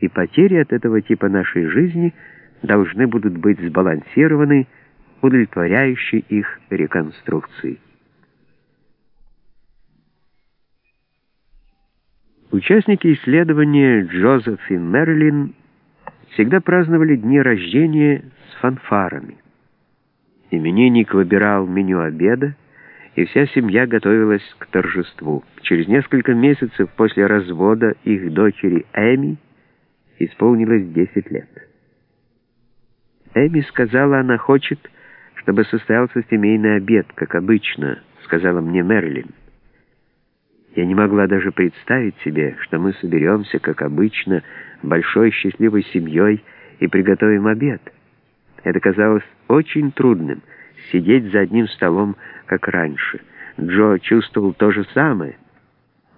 и потери от этого типа нашей жизни должны будут быть сбалансированы, удовлетворяющей их реконструкцией. Участники исследования Джозеф и Мерлин всегда праздновали дни рождения с фанфарами. Именинник выбирал меню обеда, и вся семья готовилась к торжеству. Через несколько месяцев после развода их дочери Эми исполнилось 10 лет. Эми сказала, она хочет, чтобы состоялся семейный обед, как обычно, сказала мне Мерлин. Я не могла даже представить себе, что мы соберемся, как обычно, большой счастливой семьей и приготовим обед. Это казалось очень трудным — сидеть за одним столом, как раньше. Джо чувствовал то же самое,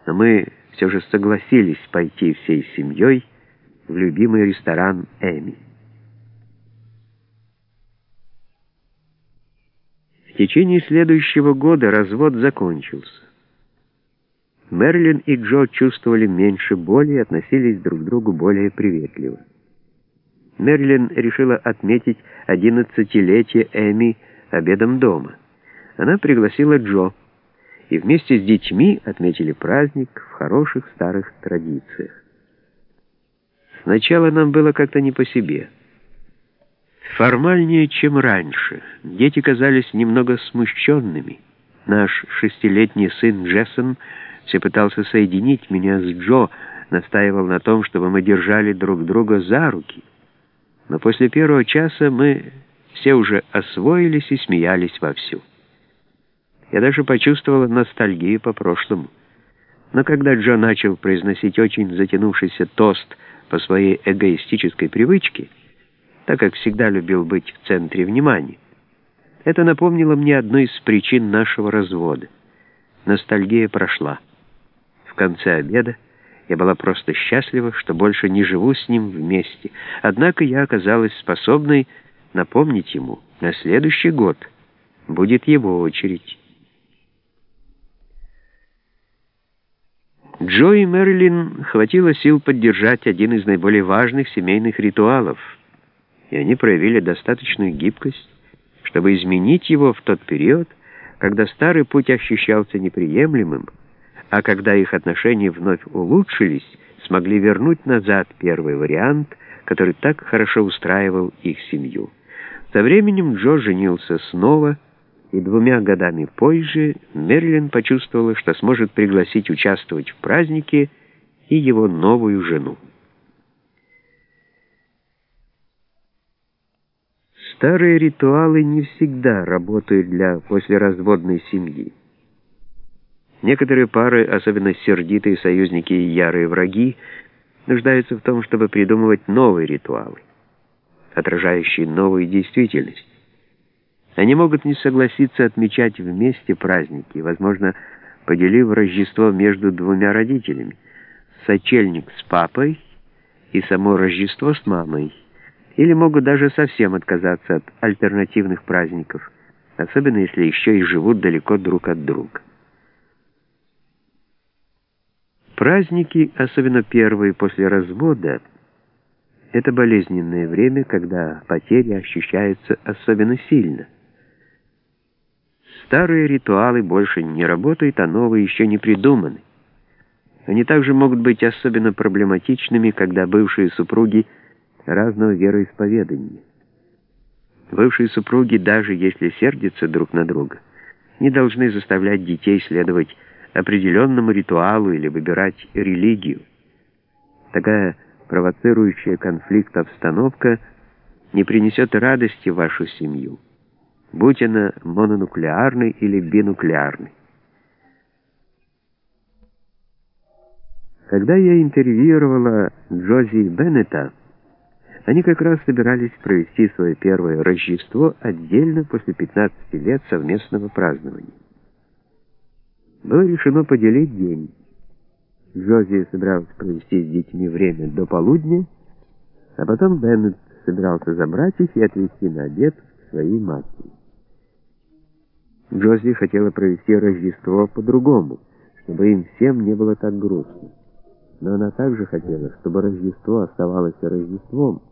но мы все же согласились пойти всей семьей в любимый ресторан Эми. В течение следующего года развод закончился. Мерлин и Джо чувствовали меньше боли и относились друг к другу более приветливо. Мерлин решила отметить одиннадцатилетие Эми обедом дома. Она пригласила Джо, и вместе с детьми отметили праздник в хороших старых традициях. Сначала нам было как-то не по себе. Формальнее, чем раньше. Дети казались немного смущенными. Наш шестилетний сын Джессон все пытался соединить меня с Джо, настаивал на том, чтобы мы держали друг друга за руки. Но после первого часа мы все уже освоились и смеялись вовсю. Я даже почувствовала ностальгию по прошлому. Но когда Джо начал произносить очень затянувшийся тост по своей эгоистической привычке, так как всегда любил быть в центре внимания, это напомнило мне одну из причин нашего развода. Ностальгия прошла конце обеда я была просто счастлива, что больше не живу с ним вместе. Однако я оказалась способной напомнить ему, на следующий год будет его очередь. Джо и Мерлин хватило сил поддержать один из наиболее важных семейных ритуалов, и они проявили достаточную гибкость, чтобы изменить его в тот период, когда старый путь ощущался неприемлемым, а когда их отношения вновь улучшились, смогли вернуть назад первый вариант, который так хорошо устраивал их семью. Со временем Джо женился снова, и двумя годами позже Мерлин почувствовала, что сможет пригласить участвовать в празднике и его новую жену. Старые ритуалы не всегда работают для послеразводной семьи. Некоторые пары, особенно сердитые союзники и ярые враги, нуждаются в том, чтобы придумывать новые ритуалы, отражающие новую действительность. Они могут не согласиться отмечать вместе праздники, возможно, поделив Рождество между двумя родителями, сочельник с папой и само Рождество с мамой, или могут даже совсем отказаться от альтернативных праздников, особенно если еще и живут далеко друг от друга. Праздники, особенно первые после развода, это болезненное время, когда потери ощущаются особенно сильно. Старые ритуалы больше не работают, а новые еще не придуманы. Они также могут быть особенно проблематичными, когда бывшие супруги разного вероисповедания. Бывшие супруги, даже если сердятся друг на друга, не должны заставлять детей следовать определенному ритуалу или выбирать религию. Такая провоцирующая конфликт обстановка не принесет радости в вашу семью, будь она мононуклеарной или бинуклеарной. Когда я интервьюировала Джози Беннета, они как раз собирались провести свое первое Рождество отдельно после 15 лет совместного празднования было решено поделить день. Джози собирался провести с детьми время до полудня, а потом Беннет собирался забрать их и отвезти на обед к своей матери. Джози хотела провести Рождество по-другому, чтобы им всем не было так грустно. но она также хотела, чтобы Рождество оставалось Рождеством,